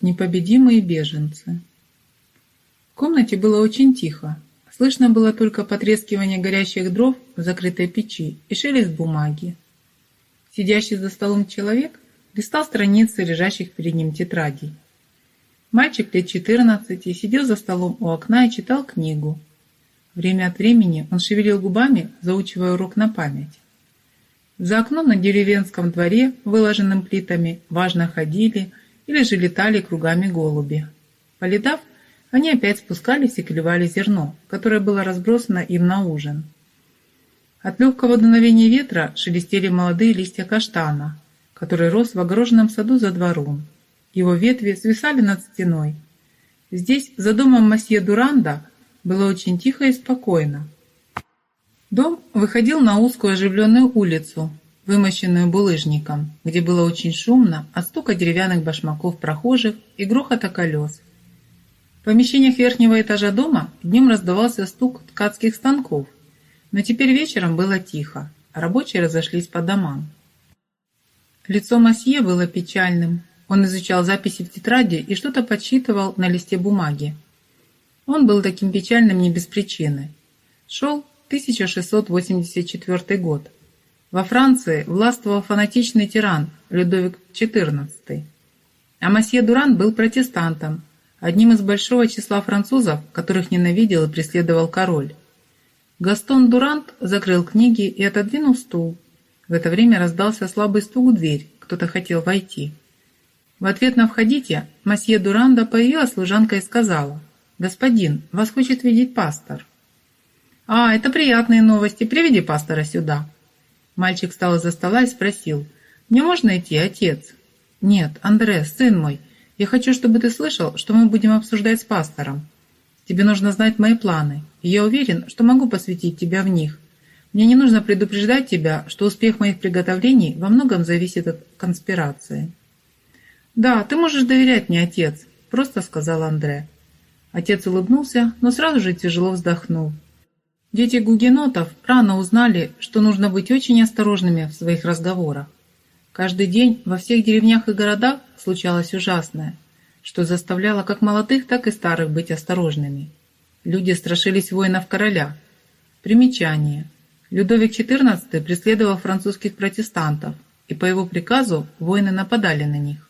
Непобедимые беженцы. В комнате было очень тихо. Слышно было только потрескивание горящих дров в закрытой печи и шелест бумаги. Сидящий за столом человек листал страницы лежащих перед ним тетрадей. Мальчик лет 14 сидел за столом у окна и читал книгу. Время от времени он шевелил губами, заучивая урок на память. За окном на деревенском дворе, выложенным плитами, важно ходили или же летали кругами голуби. Полетав, они опять спускались и клевали зерно, которое было разбросано им на ужин. От легкого дуновения ветра шелестели молодые листья каштана, который рос в огороженном саду за двором. Его ветви свисали над стеной. Здесь, за домом масье Дуранда, было очень тихо и спокойно. Дом выходил на узкую оживленную улицу, вымощенную булыжником, где было очень шумно от стука деревянных башмаков прохожих и грохота колес. В помещениях верхнего этажа дома днем раздавался стук ткацких станков, но теперь вечером было тихо, а рабочие разошлись по домам. Лицо Масье было печальным. Он изучал записи в тетради и что-то подсчитывал на листе бумаги. Он был таким печальным не без причины. Шел 1684 год. Во Франции властвовал фанатичный тиран Людовик XIV. А масье Дуран был протестантом, одним из большого числа французов, которых ненавидел и преследовал король. Гастон Дурант закрыл книги и отодвинул стул. В это время раздался слабый стук в дверь, кто-то хотел войти. В ответ на «входите» масье Дуранда появилась служанка и сказала, «Господин, вас хочет видеть пастор». «А, это приятные новости, приведи пастора сюда», Мальчик встал из-за стола и спросил, «Мне можно идти, отец?» «Нет, Андре, сын мой, я хочу, чтобы ты слышал, что мы будем обсуждать с пастором. Тебе нужно знать мои планы, и я уверен, что могу посвятить тебя в них. Мне не нужно предупреждать тебя, что успех моих приготовлений во многом зависит от конспирации». «Да, ты можешь доверять мне, отец», – просто сказал Андре. Отец улыбнулся, но сразу же тяжело вздохнул. Дети гугенотов рано узнали, что нужно быть очень осторожными в своих разговорах. Каждый день во всех деревнях и городах случалось ужасное, что заставляло как молодых, так и старых быть осторожными. Люди страшились воинов короля. Примечание. Людовик XIV преследовал французских протестантов, и по его приказу воины нападали на них.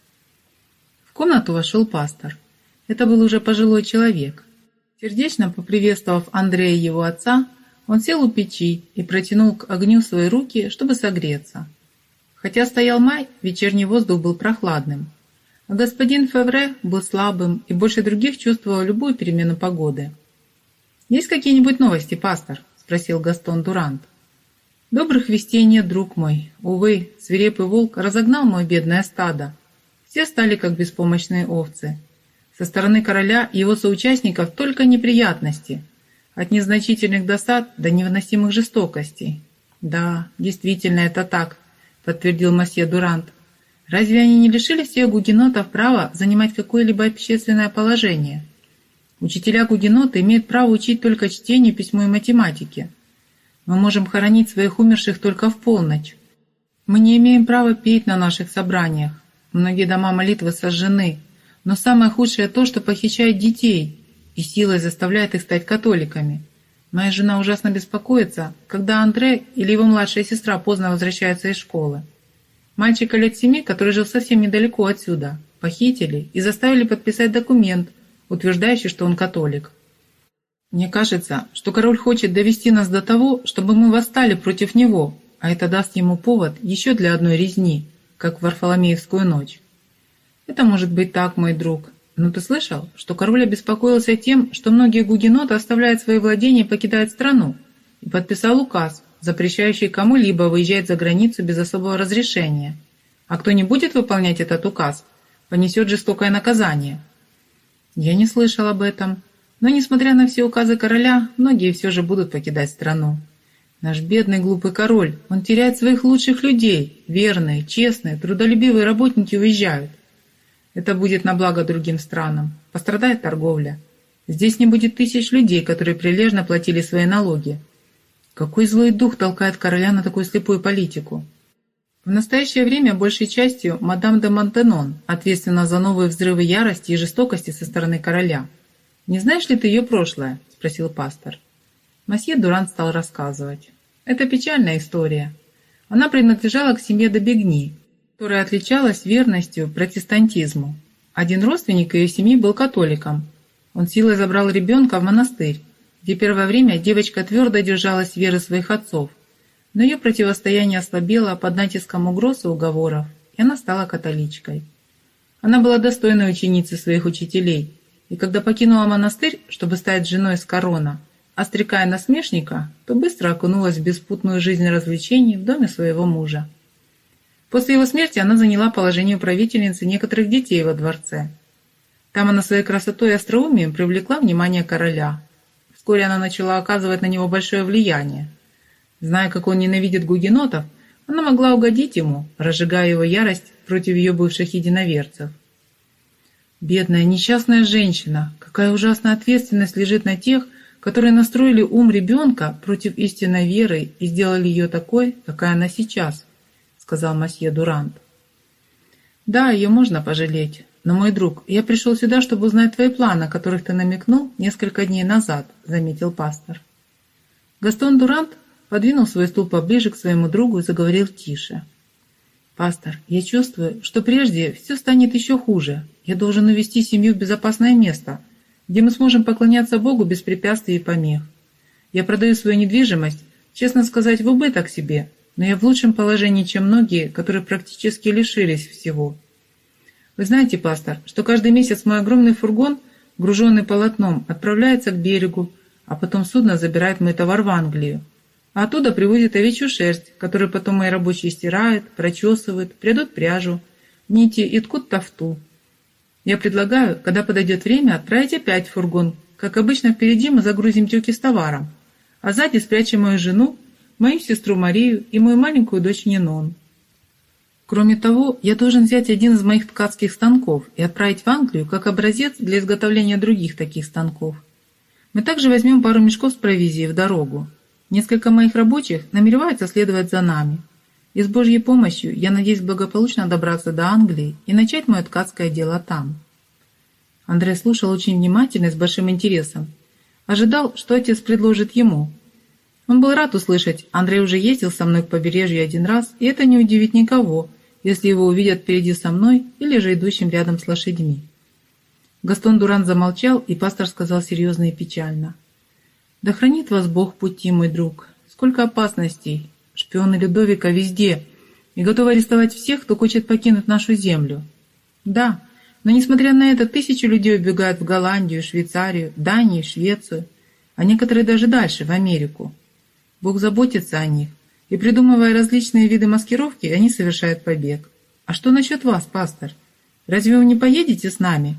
В комнату вошел пастор. Это был уже пожилой человек, Сердечно поприветствовав Андрея и его отца, он сел у печи и протянул к огню свои руки, чтобы согреться. Хотя стоял май, вечерний воздух был прохладным, а господин Февре был слабым и больше других чувствовал любую перемену погоды. «Есть какие-нибудь новости, пастор?» – спросил Гастон Дурант. «Добрых вестей нет, друг мой. Увы, свирепый волк разогнал мое бедное стадо. Все стали как беспомощные овцы. Со стороны короля и его соучастников только неприятности, от незначительных досад до невыносимых жестокостей. «Да, действительно, это так», — подтвердил масье Дурант. «Разве они не лишили всех гугенотов права занимать какое-либо общественное положение? Учителя гугеноты имеют право учить только чтению, письму и математике. Мы можем хоронить своих умерших только в полночь. Мы не имеем права петь на наших собраниях. Многие дома молитвы сожжены, но самое худшее то, что похищает детей и силой заставляет их стать католиками. Моя жена ужасно беспокоится, когда Андре или его младшая сестра поздно возвращаются из школы. Мальчика лет семи, который жил совсем недалеко отсюда, похитили и заставили подписать документ, утверждающий, что он католик. Мне кажется, что король хочет довести нас до того, чтобы мы восстали против него, а это даст ему повод еще для одной резни, как в Варфоломеевскую ночь. Это может быть так, мой друг. Но ты слышал, что король обеспокоился тем, что многие гугеноты оставляют свои владения и покидают страну, и подписал указ, запрещающий кому-либо выезжать за границу без особого разрешения. А кто не будет выполнять этот указ, понесет жестокое наказание. Я не слышал об этом, но, несмотря на все указы короля, многие все же будут покидать страну. Наш бедный глупый король, он теряет своих лучших людей, верные, честные, трудолюбивые работники уезжают. Это будет на благо другим странам. Пострадает торговля. Здесь не будет тысяч людей, которые прилежно платили свои налоги. Какой злой дух толкает короля на такую слепую политику? В настоящее время большей частью мадам де Монтенон ответственна за новые взрывы ярости и жестокости со стороны короля. «Не знаешь ли ты ее прошлое?» – спросил пастор. Масье Дурант стал рассказывать. «Это печальная история. Она принадлежала к семье де Бегни, которая отличалась верностью протестантизму. Один родственник ее семьи был католиком. Он силой забрал ребенка в монастырь, где первое время девочка твердо держалась веры своих отцов, но ее противостояние ослабело под натиском угроз и уговоров, и она стала католичкой. Она была достойной ученицей своих учителей, и когда покинула монастырь, чтобы стать женой с корона, острекая насмешника, то быстро окунулась в беспутную жизнь развлечений в доме своего мужа. После его смерти она заняла положение управительницы некоторых детей во дворце. Там она своей красотой и остроумием привлекла внимание короля. Вскоре она начала оказывать на него большое влияние, Зная, как он ненавидит гугенотов, она могла угодить ему, разжигая его ярость против ее бывших единоверцев. Бедная, несчастная женщина, какая ужасная ответственность лежит на тех, которые настроили ум ребенка против истинной веры и сделали ее такой, какая она сейчас, сказал масье Дурант. Да, ее можно пожалеть, но, мой друг, я пришел сюда, чтобы узнать твои планы, о которых ты намекнул несколько дней назад, заметил пастор. Гастон Дурант подвинул свой стул поближе к своему другу и заговорил тише. «Пастор, я чувствую, что прежде все станет еще хуже. Я должен увести семью в безопасное место, где мы сможем поклоняться Богу без препятствий и помех. Я продаю свою недвижимость, честно сказать, в убыток себе, но я в лучшем положении, чем многие, которые практически лишились всего. Вы знаете, пастор, что каждый месяц мой огромный фургон, груженный полотном, отправляется к берегу, а потом судно забирает мой товар в Англию. А оттуда привозят овечью шерсть, которую потом мои рабочие стирают, прочесывают, придут пряжу, нити и ткут тафту. Я предлагаю, когда подойдет время, отправить опять фургон. Как обычно, впереди мы загрузим тюки с товаром, а сзади спрячем мою жену, мою сестру Марию и мою маленькую дочь Нинон. Кроме того, я должен взять один из моих ткацких станков и отправить в Англию как образец для изготовления других таких станков. Мы также возьмем пару мешков с провизией в дорогу, Несколько моих рабочих намереваются следовать за нами. И с Божьей помощью я надеюсь благополучно добраться до Англии и начать мое ткацкое дело там. Андрей слушал очень внимательно и с большим интересом. Ожидал, что отец предложит ему. Он был рад услышать, Андрей уже ездил со мной к побережью один раз, и это не удивит никого, если его увидят впереди со мной или же идущим рядом с лошадьми. Гастон Дуран замолчал, и пастор сказал серьезно и печально – да хранит вас Бог пути, мой друг. Сколько опасностей. Шпионы Людовика везде. И готовы арестовать всех, кто хочет покинуть нашу землю. Да, но несмотря на это, тысячи людей убегают в Голландию, Швейцарию, Данию, Швецию, а некоторые даже дальше, в Америку. Бог заботится о них, и придумывая различные виды маскировки, они совершают побег. А что насчет вас, пастор? Разве вы не поедете с нами?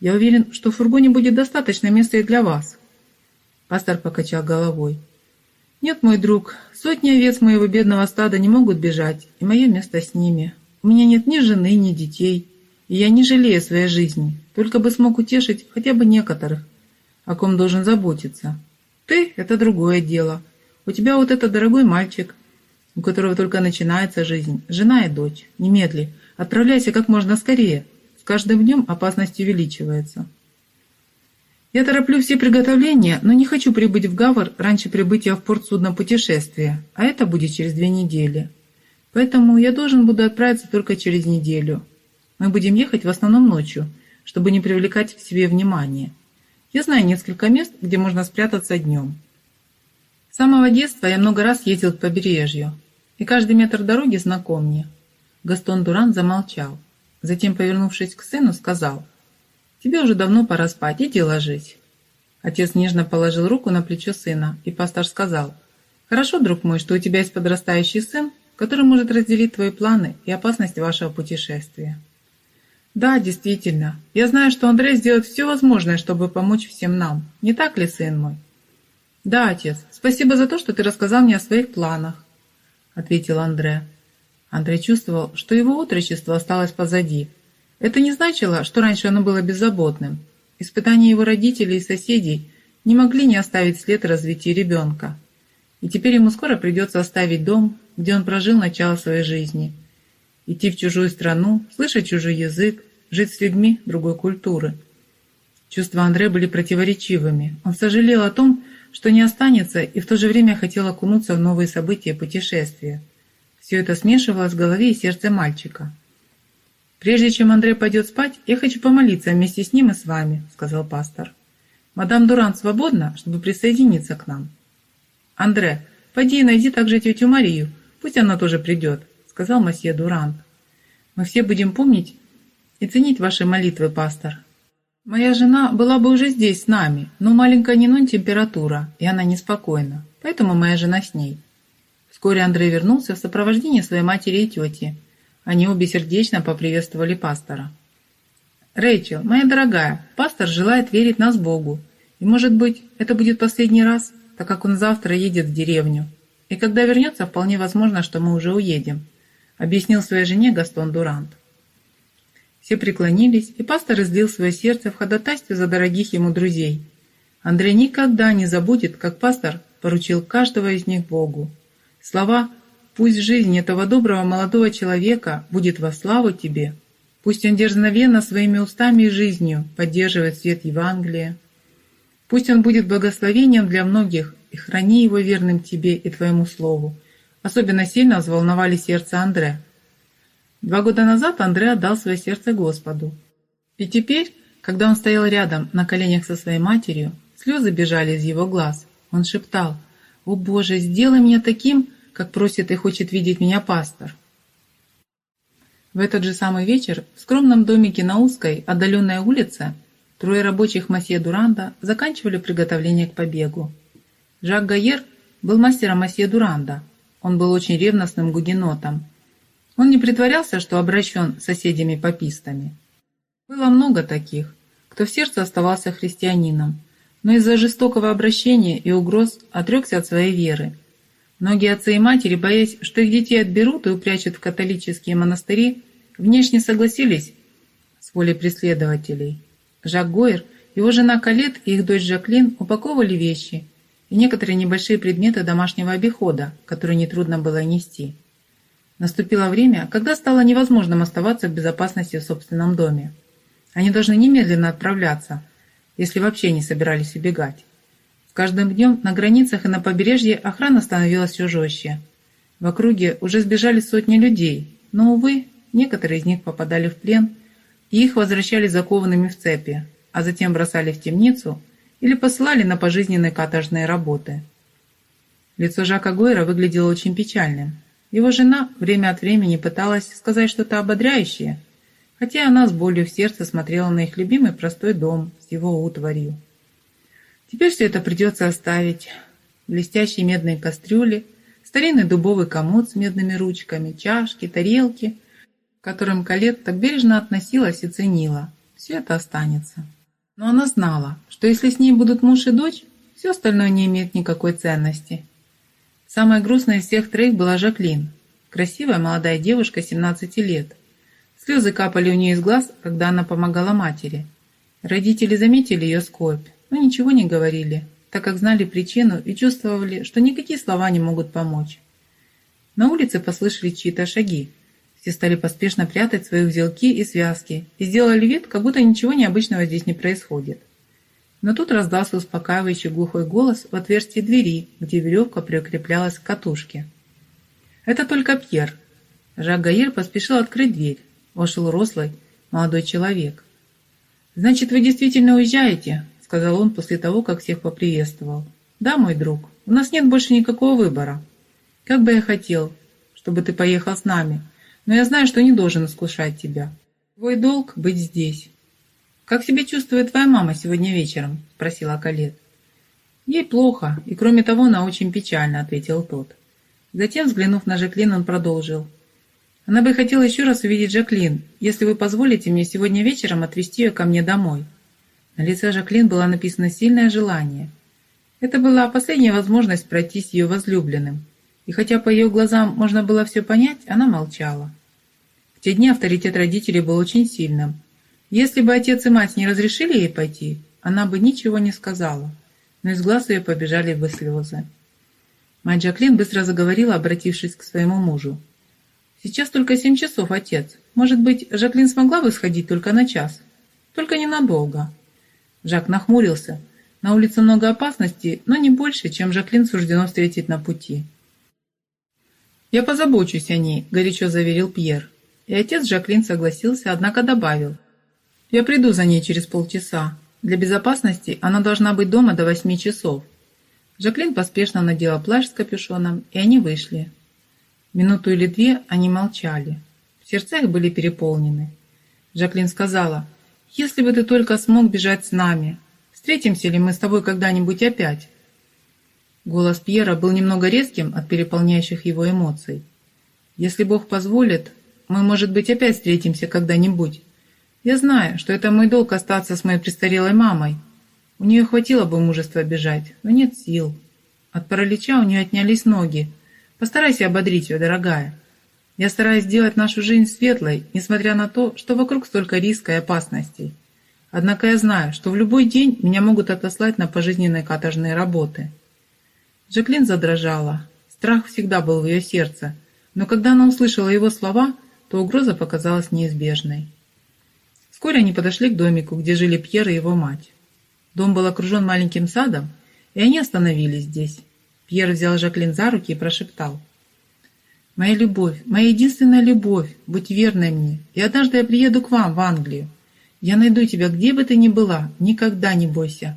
Я уверен, что в фургоне будет достаточно места и для вас. Пастор покачал головой. «Нет, мой друг, сотни овец моего бедного стада не могут бежать, и мое место с ними. У меня нет ни жены, ни детей, и я не жалею своей жизни, только бы смог утешить хотя бы некоторых, о ком должен заботиться. Ты — это другое дело. У тебя вот этот дорогой мальчик, у которого только начинается жизнь, жена и дочь. Немедли, отправляйся как можно скорее. С каждым днем опасность увеличивается». Я тороплю все приготовления, но не хочу прибыть в Гавр раньше прибытия в порт судна путешествия, а это будет через две недели. Поэтому я должен буду отправиться только через неделю. Мы будем ехать в основном ночью, чтобы не привлекать к себе внимания. Я знаю несколько мест, где можно спрятаться днем. С самого детства я много раз ездил к побережью, и каждый метр дороги знаком мне. Гастон Дуран замолчал. Затем, повернувшись к сыну, сказал – Тебе уже давно пора спать, иди ложись». Отец нежно положил руку на плечо сына, и пастор сказал, «Хорошо, друг мой, что у тебя есть подрастающий сын, который может разделить твои планы и опасность вашего путешествия». «Да, действительно. Я знаю, что Андрей сделает все возможное, чтобы помочь всем нам. Не так ли, сын мой?» «Да, отец. Спасибо за то, что ты рассказал мне о своих планах», — ответил Андре. Андрей чувствовал, что его отрочество осталось позади, это не значило, что раньше оно было беззаботным. Испытания его родителей и соседей не могли не оставить след развития ребенка. И теперь ему скоро придется оставить дом, где он прожил начало своей жизни, идти в чужую страну, слышать чужой язык, жить с людьми другой культуры. Чувства Андре были противоречивыми. Он сожалел о том, что не останется, и в то же время хотел окунуться в новые события путешествия. Все это смешивалось в голове и сердце мальчика. «Прежде чем Андрей пойдет спать, я хочу помолиться вместе с ним и с вами», — сказал пастор. «Мадам Дурант свободна, чтобы присоединиться к нам?» «Андре, пойди и найди также тетю Марию, пусть она тоже придет», — сказал масье Дурант. «Мы все будем помнить и ценить ваши молитвы, пастор. Моя жена была бы уже здесь с нами, но маленькая Нинон температура, и она неспокойна, поэтому моя жена с ней». Вскоре Андрей вернулся в сопровождении своей матери и тети. Они обе сердечно поприветствовали пастора. «Рэйчел, моя дорогая, пастор желает верить нас Богу. И, может быть, это будет последний раз, так как он завтра едет в деревню. И когда вернется, вполне возможно, что мы уже уедем», объяснил своей жене Гастон Дурант. Все преклонились, и пастор излил свое сердце в ходатайстве за дорогих ему друзей. Андрей никогда не забудет, как пастор поручил каждого из них Богу. Слова «Пусть жизнь этого доброго молодого человека будет во славу тебе», пусть он дерзновенно своими устами и жизнью поддерживает свет Евангелия, пусть он будет благословением для многих и храни его верным тебе и твоему слову. Особенно сильно взволновали сердце Андре. Два года назад Андре отдал свое сердце Господу. И теперь, когда он стоял рядом на коленях со своей матерью, слезы бежали из его глаз. Он шептал – «О Боже, сделай меня таким, как просит и хочет видеть меня пастор». В этот же самый вечер в скромном домике на узкой, отдаленной улице трое рабочих масье Дуранда заканчивали приготовление к побегу. Жак Гайер был мастером масье Дуранда. Он был очень ревностным гугенотом. Он не притворялся, что обращен соседями-попистами. Было много таких, кто в сердце оставался христианином, но из-за жестокого обращения и угроз отрекся от своей веры. Многие отцы и матери, боясь, что их детей отберут и упрячут в католические монастыри, внешне согласились с волей преследователей. Жак Гойер, его жена Калет и их дочь Жаклин упаковывали вещи и некоторые небольшие предметы домашнего обихода, которые нетрудно было нести. Наступило время, когда стало невозможным оставаться в безопасности в собственном доме. Они должны немедленно отправляться – если вообще не собирались убегать. С каждым днем на границах и на побережье охрана становилась все жестче. В округе уже сбежали сотни людей, но, увы, некоторые из них попадали в плен, и их возвращали закованными в цепи, а затем бросали в темницу или посылали на пожизненные каторжные работы. Лицо Жака Гойра выглядело очень печальным. Его жена время от времени пыталась сказать что-то ободряющее – хотя она с болью в сердце смотрела на их любимый простой дом с его утварью. Теперь все это придется оставить. Блестящие медные кастрюли, старинный дубовый комод с медными ручками, чашки, тарелки, к которым Калет так бережно относилась и ценила. Все это останется. Но она знала, что если с ней будут муж и дочь, все остальное не имеет никакой ценности. Самая грустная из всех троих была Жаклин, красивая молодая девушка 17 лет – Слезы капали у нее из глаз, когда она помогала матери. Родители заметили ее скорбь, но ничего не говорили, так как знали причину и чувствовали, что никакие слова не могут помочь. На улице послышались чьи-то шаги. Все стали поспешно прятать свои узелки и связки и сделали вид, как будто ничего необычного здесь не происходит. Но тут раздался успокаивающий глухой голос в отверстии двери, где веревка прикреплялась к катушке. «Это только Пьер». Жак Гаир поспешил открыть дверь, вошел рослый молодой человек. «Значит, вы действительно уезжаете?» — сказал он после того, как всех поприветствовал. «Да, мой друг, у нас нет больше никакого выбора. Как бы я хотел, чтобы ты поехал с нами, но я знаю, что не должен искушать тебя. Твой долг — быть здесь». «Как себя чувствует твоя мама сегодня вечером?» — спросила Калет. «Ей плохо, и кроме того, она очень печальна», — ответил тот. Затем, взглянув на Жаклин, он продолжил. Она бы хотела еще раз увидеть Жаклин, если вы позволите мне сегодня вечером отвезти ее ко мне домой». На лице Жаклин было написано сильное желание. Это была последняя возможность пройтись ее возлюбленным. И хотя по ее глазам можно было все понять, она молчала. В те дни авторитет родителей был очень сильным. Если бы отец и мать не разрешили ей пойти, она бы ничего не сказала, но из глаз ее побежали бы слезы. Мать Жаклин быстро заговорила, обратившись к своему мужу. Сейчас только семь часов, отец. Может быть, Жаклин смогла бы сходить только на час? Только ненадолго. Жак нахмурился. На улице много опасностей, но не больше, чем Жаклин суждено встретить на пути. «Я позабочусь о ней», – горячо заверил Пьер. И отец Жаклин согласился, однако добавил. «Я приду за ней через полчаса. Для безопасности она должна быть дома до восьми часов». Жаклин поспешно надела плащ с капюшоном, и они вышли. Минуту или две они молчали. Сердца их были переполнены. Жаклин сказала, «Если бы ты только смог бежать с нами, встретимся ли мы с тобой когда-нибудь опять?» Голос Пьера был немного резким от переполняющих его эмоций. «Если Бог позволит, мы, может быть, опять встретимся когда-нибудь. Я знаю, что это мой долг остаться с моей престарелой мамой. У нее хватило бы мужества бежать, но нет сил. От паралича у нее отнялись ноги. Постарайся ободрить ее, дорогая. Я стараюсь сделать нашу жизнь светлой, несмотря на то, что вокруг столько риска и опасностей. Однако я знаю, что в любой день меня могут отослать на пожизненные каторжные работы». Жаклин задрожала. Страх всегда был в ее сердце, но когда она услышала его слова, то угроза показалась неизбежной. Вскоре они подошли к домику, где жили Пьер и его мать. Дом был окружен маленьким садом, и они остановились здесь. Пьер взял Жаклин за руки и прошептал. «Моя любовь, моя единственная любовь, будь верной мне, и однажды я приеду к вам в Англию. Я найду тебя, где бы ты ни была, никогда не бойся.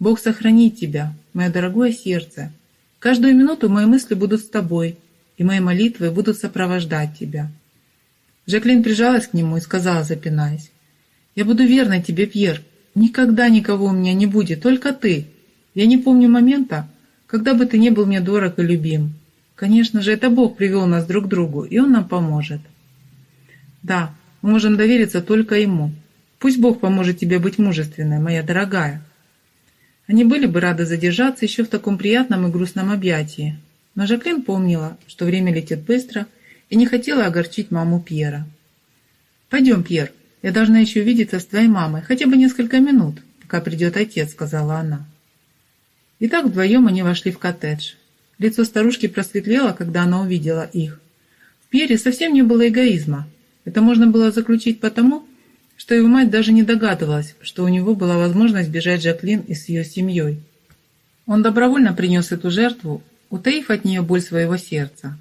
Бог сохранит тебя, мое дорогое сердце, Каждую минуту мои мысли будут с тобой, и мои молитвы будут сопровождать тебя». Жаклин прижалась к нему и сказала, запинаясь, «Я буду верной тебе, Пьер. Никогда никого у меня не будет, только ты. Я не помню момента, когда бы ты не был мне дорог и любим. Конечно же, это Бог привел нас друг к другу, и Он нам поможет». «Да, мы можем довериться только Ему. Пусть Бог поможет тебе быть мужественной, моя дорогая». Они были бы рады задержаться еще в таком приятном и грустном объятии, но Жаклин помнила, что время летит быстро, и не хотела огорчить маму Пьера. «Пойдем, Пьер, я должна еще увидеться с твоей мамой, хотя бы несколько минут, пока придет отец», — сказала она. И так вдвоем они вошли в коттедж. Лицо старушки просветлело, когда она увидела их. В Пьере совсем не было эгоизма. Это можно было заключить потому, что его мать даже не догадывалась, что у него была возможность бежать Жаклин и с ее семьей. Он добровольно принес эту жертву, утаив от нее боль своего сердца.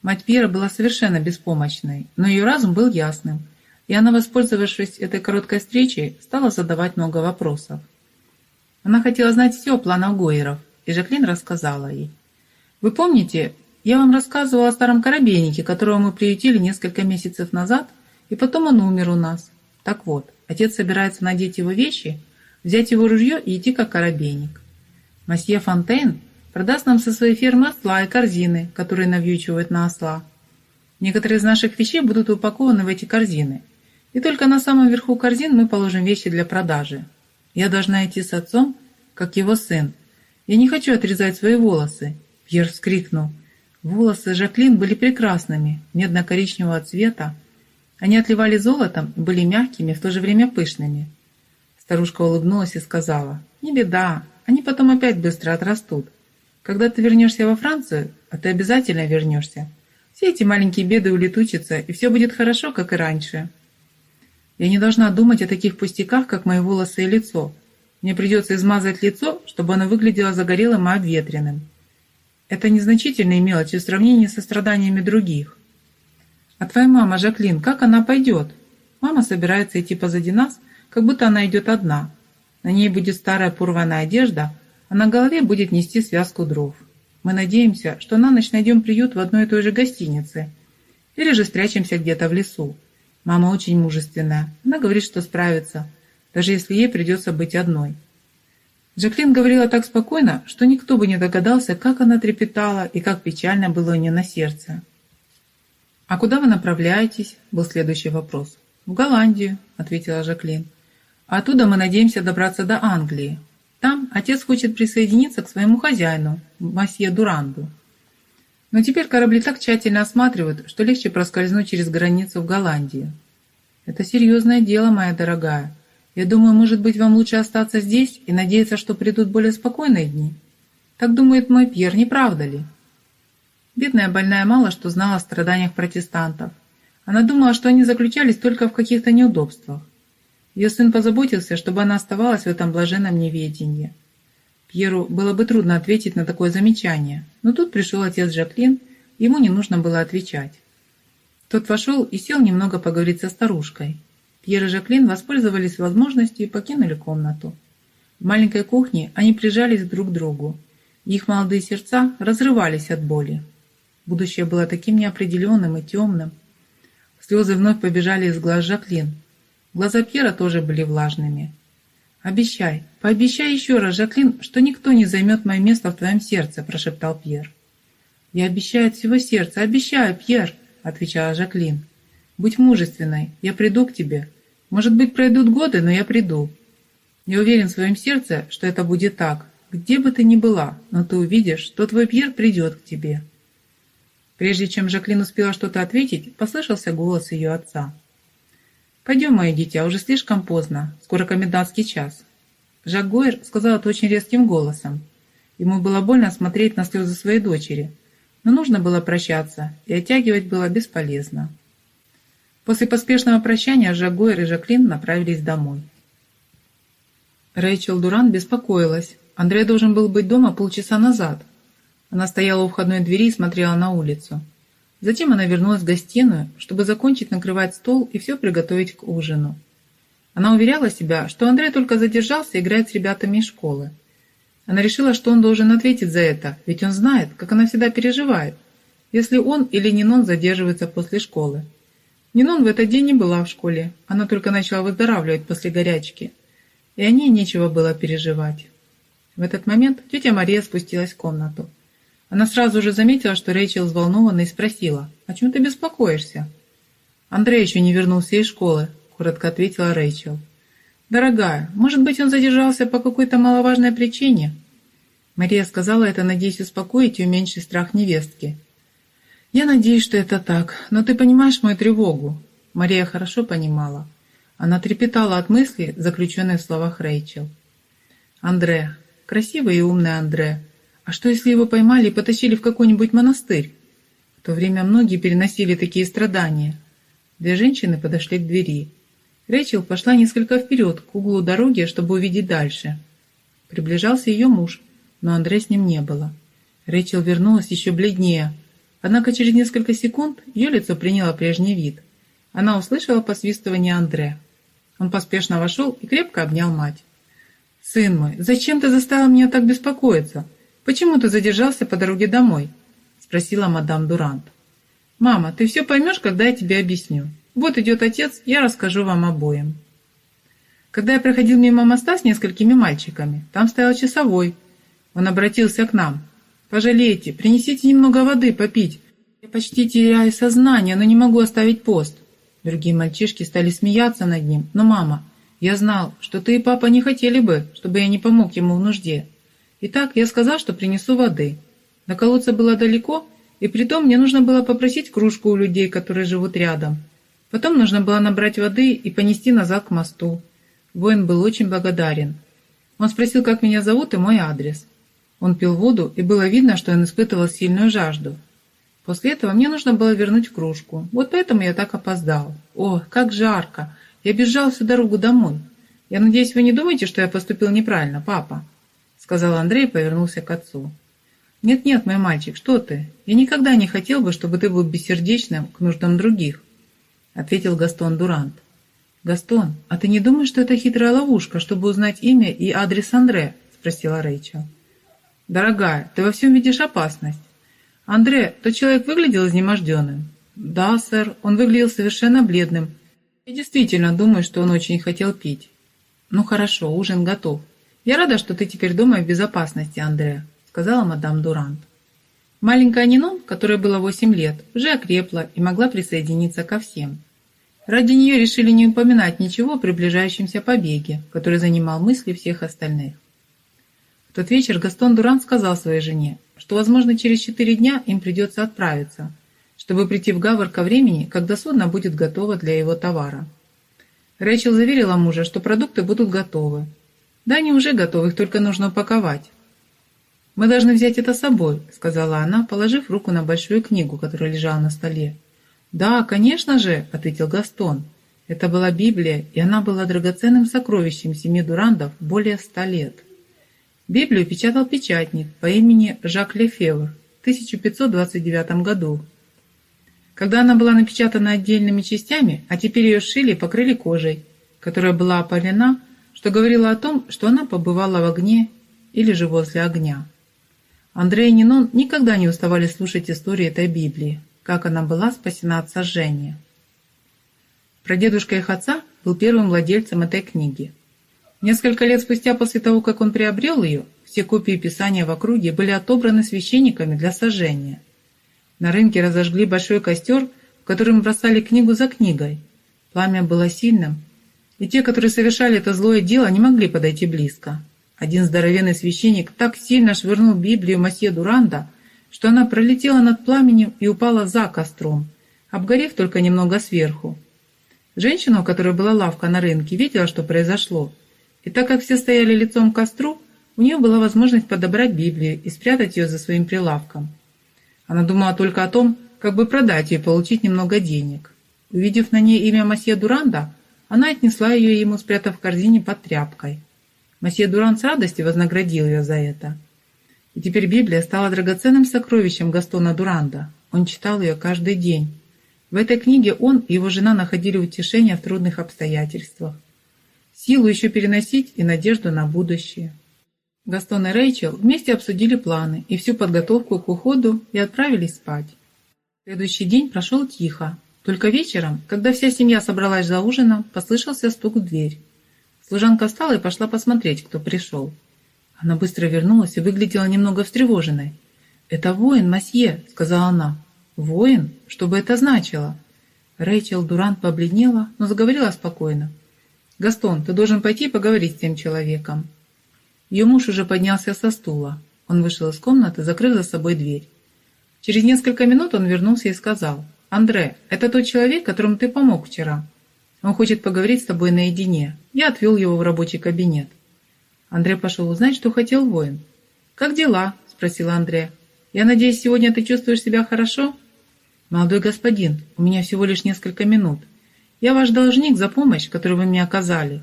Мать Пьера была совершенно беспомощной, но ее разум был ясным, и она, воспользовавшись этой короткой встречей, стала задавать много вопросов. Она хотела знать все о планах Гойеров, и Жаклин рассказала ей. «Вы помните, я вам рассказывала о старом коробейнике, которого мы приютили несколько месяцев назад, и потом он умер у нас. Так вот, отец собирается надеть его вещи, взять его ружье и идти как коробейник. Масье Фонтейн продаст нам со своей фермы осла и корзины, которые навьючивают на осла. Некоторые из наших вещей будут упакованы в эти корзины. И только на самом верху корзин мы положим вещи для продажи. Я должна идти с отцом, как его сын. Я не хочу отрезать свои волосы. Пьер вскрикнул. Волосы Жаклин были прекрасными, медно-коричневого цвета, они отливали золотом и были мягкими, в то же время пышными. Старушка улыбнулась и сказала, «Не беда, они потом опять быстро отрастут. Когда ты вернешься во Францию, а ты обязательно вернешься, все эти маленькие беды улетучатся, и все будет хорошо, как и раньше. Я не должна думать о таких пустяках, как мои волосы и лицо. Мне придется измазать лицо, чтобы оно выглядело загорелым и обветренным. Это незначительные мелочи в сравнении со страданиями других. «А твоя мама, Жаклин, как она пойдет?» Мама собирается идти позади нас, как будто она идет одна. На ней будет старая порванная одежда, а на голове будет нести связку дров. Мы надеемся, что на ночь найдем приют в одной и той же гостинице. Или же спрячемся где-то в лесу. Мама очень мужественная. Она говорит, что справится, даже если ей придется быть одной. Жаклин говорила так спокойно, что никто бы не догадался, как она трепетала и как печально было у нее на сердце. «А куда вы направляетесь?» – был следующий вопрос. «В Голландию», – ответила Жаклин. «А оттуда мы надеемся добраться до Англии. Там отец хочет присоединиться к своему хозяину, масье Дуранду. Но теперь корабли так тщательно осматривают, что легче проскользнуть через границу в Голландию. Это серьезное дело, моя дорогая. Я думаю, может быть, вам лучше остаться здесь и надеяться, что придут более спокойные дни. Так думает мой Пьер, не правда ли?» Бедная больная мало что знала о страданиях протестантов. Она думала, что они заключались только в каких-то неудобствах. Ее сын позаботился, чтобы она оставалась в этом блаженном неведении. Пьеру было бы трудно ответить на такое замечание, но тут пришел отец Жаклин, ему не нужно было отвечать. Тот вошел и сел немного поговорить со старушкой. Пьер и Жаклин воспользовались возможностью и покинули комнату. В маленькой кухне они прижались друг к другу. Их молодые сердца разрывались от боли. Будущее было таким неопределенным и темным. Слезы вновь побежали из глаз Жаклин. Глаза Пьера тоже были влажными. «Обещай, пообещай еще раз, Жаклин, что никто не займет мое место в твоем сердце», – прошептал Пьер. «Я обещаю от всего сердца, обещаю, Пьер», – отвечала Жаклин. «Будь мужественной, я приду к тебе. Может быть, пройдут годы, но я приду. Я уверен в своем сердце, что это будет так. Где бы ты ни была, но ты увидишь, что твой Пьер придет к тебе». Прежде чем Жаклин успела что-то ответить, послышался голос ее отца. «Пойдем, мое дитя, уже слишком поздно, скоро комендантский час». Жак Гойер сказал это очень резким голосом. Ему было больно смотреть на слезы своей дочери, но нужно было прощаться, и оттягивать было бесполезно. После поспешного прощания Жак Гойер и Жаклин направились домой. Рэйчел Дуран беспокоилась. Андрей должен был быть дома полчаса назад – она стояла у входной двери и смотрела на улицу. Затем она вернулась в гостиную, чтобы закончить накрывать стол и все приготовить к ужину. Она уверяла себя, что Андрей только задержался и играет с ребятами из школы. Она решила, что он должен ответить за это, ведь он знает, как она всегда переживает, если он или Нинон задерживается после школы. Нинон в этот день не была в школе, она только начала выздоравливать после горячки, и о ней нечего было переживать. В этот момент тетя Мария спустилась в комнату. Она сразу же заметила, что Рэйчел взволнована и спросила, «О чем ты беспокоишься?» «Андрей еще не вернулся из школы», — коротко ответила Рэйчел. «Дорогая, может быть, он задержался по какой-то маловажной причине?» Мария сказала это, надеясь успокоить и уменьшить страх невестки. «Я надеюсь, что это так, но ты понимаешь мою тревогу». Мария хорошо понимала. Она трепетала от мысли, заключенной в словах Рэйчел. «Андре, красивый и умный Андре, а что, если его поймали и потащили в какой-нибудь монастырь? В то время многие переносили такие страдания. Две женщины подошли к двери. Рэйчел пошла несколько вперед, к углу дороги, чтобы увидеть дальше. Приближался ее муж, но Андре с ним не было. Рэйчел вернулась еще бледнее. Однако через несколько секунд ее лицо приняло прежний вид. Она услышала посвистывание Андре. Он поспешно вошел и крепко обнял мать. «Сын мой, зачем ты заставил меня так беспокоиться? «Почему ты задержался по дороге домой?» – спросила мадам Дурант. «Мама, ты все поймешь, когда я тебе объясню. Вот идет отец, я расскажу вам обоим». Когда я проходил мимо моста с несколькими мальчиками, там стоял часовой. Он обратился к нам. «Пожалейте, принесите немного воды попить. Я почти теряю сознание, но не могу оставить пост». Другие мальчишки стали смеяться над ним. «Но, мама, я знал, что ты и папа не хотели бы, чтобы я не помог ему в нужде. Итак, я сказал, что принесу воды. До колодца было далеко, и притом мне нужно было попросить кружку у людей, которые живут рядом. Потом нужно было набрать воды и понести назад к мосту. Воин был очень благодарен. Он спросил, как меня зовут и мой адрес. Он пил воду, и было видно, что он испытывал сильную жажду. После этого мне нужно было вернуть кружку. Вот поэтому я так опоздал. О, как жарко! Я бежал всю дорогу домой. Я надеюсь, вы не думаете, что я поступил неправильно, папа? Сказал Андрей и повернулся к отцу. «Нет-нет, мой мальчик, что ты? Я никогда не хотел бы, чтобы ты был бессердечным к нуждам других», ответил Гастон Дурант. «Гастон, а ты не думаешь, что это хитрая ловушка, чтобы узнать имя и адрес Андре?» спросила Рэйчел. «Дорогая, ты во всем видишь опасность. Андре, тот человек выглядел изнеможденным?» «Да, сэр, он выглядел совершенно бледным. Я действительно думаю, что он очень хотел пить». «Ну хорошо, ужин готов. «Я рада, что ты теперь дома в безопасности, Андре», — сказала мадам Дурант. Маленькая Нинон, которой было восемь лет, уже окрепла и могла присоединиться ко всем. Ради нее решили не упоминать ничего о приближающемся побеге, который занимал мысли всех остальных. В тот вечер Гастон Дурант сказал своей жене, что, возможно, через четыре дня им придется отправиться, чтобы прийти в Гавр ко времени, когда судно будет готово для его товара. Рэйчел заверила мужа, что продукты будут готовы, да, они уже готовы, их только нужно упаковать. «Мы должны взять это с собой», — сказала она, положив руку на большую книгу, которая лежала на столе. «Да, конечно же», — ответил Гастон. Это была Библия, и она была драгоценным сокровищем семьи Дурандов более ста лет. Библию печатал печатник по имени Жак Лефевр в 1529 году. Когда она была напечатана отдельными частями, а теперь ее сшили и покрыли кожей, которая была опалена, что говорило о том, что она побывала в огне или же возле огня. Андрей и Нинон никогда не уставали слушать истории этой Библии, как она была спасена от сожжения. Прадедушка их отца был первым владельцем этой книги. Несколько лет спустя после того, как он приобрел ее, все копии Писания в округе были отобраны священниками для сожжения. На рынке разожгли большой костер, в котором бросали книгу за книгой. Пламя было сильным, и те, которые совершали это злое дело, не могли подойти близко. Один здоровенный священник так сильно швырнул Библию Масье Дуранда, что она пролетела над пламенем и упала за костром, обгорев только немного сверху. Женщина, у которой была лавка на рынке, видела, что произошло, и так как все стояли лицом к костру, у нее была возможность подобрать Библию и спрятать ее за своим прилавком. Она думала только о том, как бы продать ее и получить немного денег. Увидев на ней имя Масье Дуранда, она отнесла ее ему, спрятав в корзине под тряпкой. Масье Дуран с радостью вознаградил ее за это. И теперь Библия стала драгоценным сокровищем Гастона Дуранда. Он читал ее каждый день. В этой книге он и его жена находили утешение в трудных обстоятельствах, силу еще переносить и надежду на будущее. Гастон и Рэйчел вместе обсудили планы и всю подготовку к уходу и отправились спать. Следующий день прошел тихо. Только вечером, когда вся семья собралась за ужином, послышался стук в дверь. Служанка встала и пошла посмотреть, кто пришел. Она быстро вернулась и выглядела немного встревоженной. «Это воин, масье», — сказала она. «Воин? Что бы это значило?» Рэйчел Дурант побледнела, но заговорила спокойно. «Гастон, ты должен пойти поговорить с тем человеком». Ее муж уже поднялся со стула. Он вышел из комнаты, закрыв за собой дверь. Через несколько минут он вернулся и сказал, «Андре, это тот человек, которому ты помог вчера. Он хочет поговорить с тобой наедине. Я отвел его в рабочий кабинет. Андрей пошел узнать, что хотел воин. «Как дела?» – спросила Андрея. «Я надеюсь, сегодня ты чувствуешь себя хорошо?» «Молодой господин, у меня всего лишь несколько минут. Я ваш должник за помощь, которую вы мне оказали.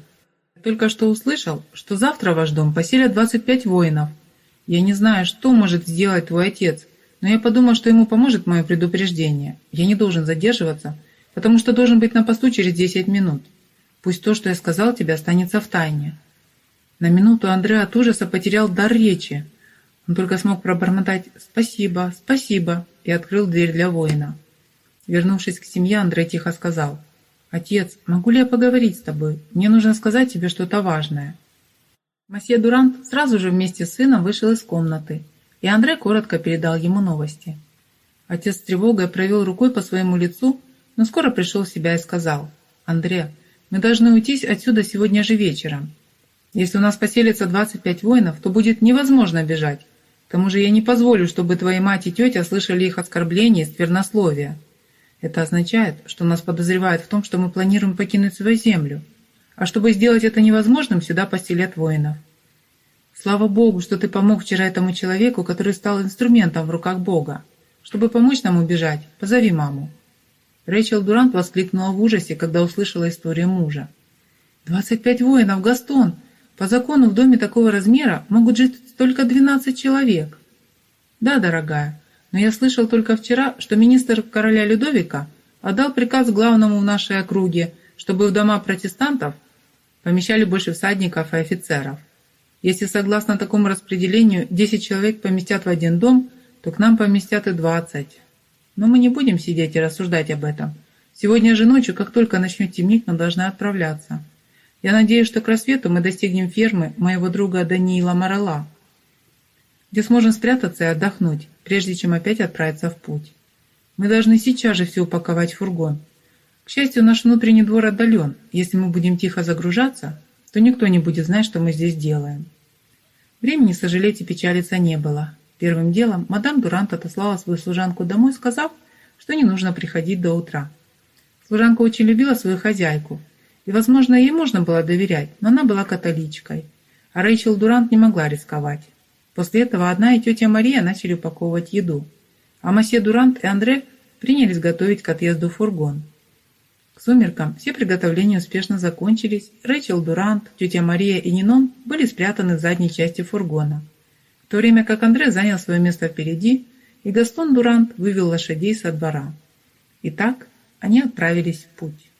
Только что услышал, что завтра в ваш дом поселят 25 воинов. Я не знаю, что может сделать твой отец, но я подумал, что ему поможет мое предупреждение. Я не должен задерживаться, потому что должен быть на посту через десять минут. Пусть то, что я сказал тебе, останется в тайне». На минуту Андрей от ужаса потерял дар речи. Он только смог пробормотать «спасибо, спасибо» и открыл дверь для воина. Вернувшись к семье, Андрей тихо сказал «Отец, могу ли я поговорить с тобой? Мне нужно сказать тебе что-то важное». Масье Дурант сразу же вместе с сыном вышел из комнаты, и Андрей коротко передал ему новости. Отец с тревогой провел рукой по своему лицу но скоро пришел в себя и сказал, «Андре, мы должны уйти отсюда сегодня же вечером. Если у нас поселится 25 воинов, то будет невозможно бежать. К тому же я не позволю, чтобы твои мать и тетя слышали их оскорбления и сквернословия. Это означает, что нас подозревают в том, что мы планируем покинуть свою землю. А чтобы сделать это невозможным, сюда поселят воинов. Слава Богу, что ты помог вчера этому человеку, который стал инструментом в руках Бога. Чтобы помочь нам убежать, позови маму. Рэйчел Дурант воскликнула в ужасе, когда услышала историю мужа. «Двадцать пять воинов, Гастон! По закону в доме такого размера могут жить только двенадцать человек». «Да, дорогая, но я слышал только вчера, что министр короля Людовика отдал приказ главному в нашей округе, чтобы в дома протестантов помещали больше всадников и офицеров. Если согласно такому распределению 10 человек поместят в один дом, то к нам поместят и 20. Но мы не будем сидеть и рассуждать об этом. Сегодня же ночью, как только начнет темнеть, мы должны отправляться. Я надеюсь, что к рассвету мы достигнем фермы моего друга Даниила Морала, где сможем спрятаться и отдохнуть, прежде чем опять отправиться в путь. Мы должны сейчас же все упаковать в фургон. К счастью, наш внутренний двор отдален. Если мы будем тихо загружаться, то никто не будет знать, что мы здесь делаем. Времени сожалеть и печалиться не было. Первым делом мадам Дурант отослала свою служанку домой, сказав, что не нужно приходить до утра. Служанка очень любила свою хозяйку, и, возможно, ей можно было доверять, но она была католичкой, а Рэйчел Дурант не могла рисковать. После этого одна и тетя Мария начали упаковывать еду, а масье Дурант и Андре принялись готовить к отъезду фургон. К сумеркам все приготовления успешно закончились, Рэйчел Дурант, тетя Мария и Нинон были спрятаны в задней части фургона, в то время как Андре занял свое место впереди, и Гастон Дурант вывел лошадей со двора. Итак, они отправились в путь.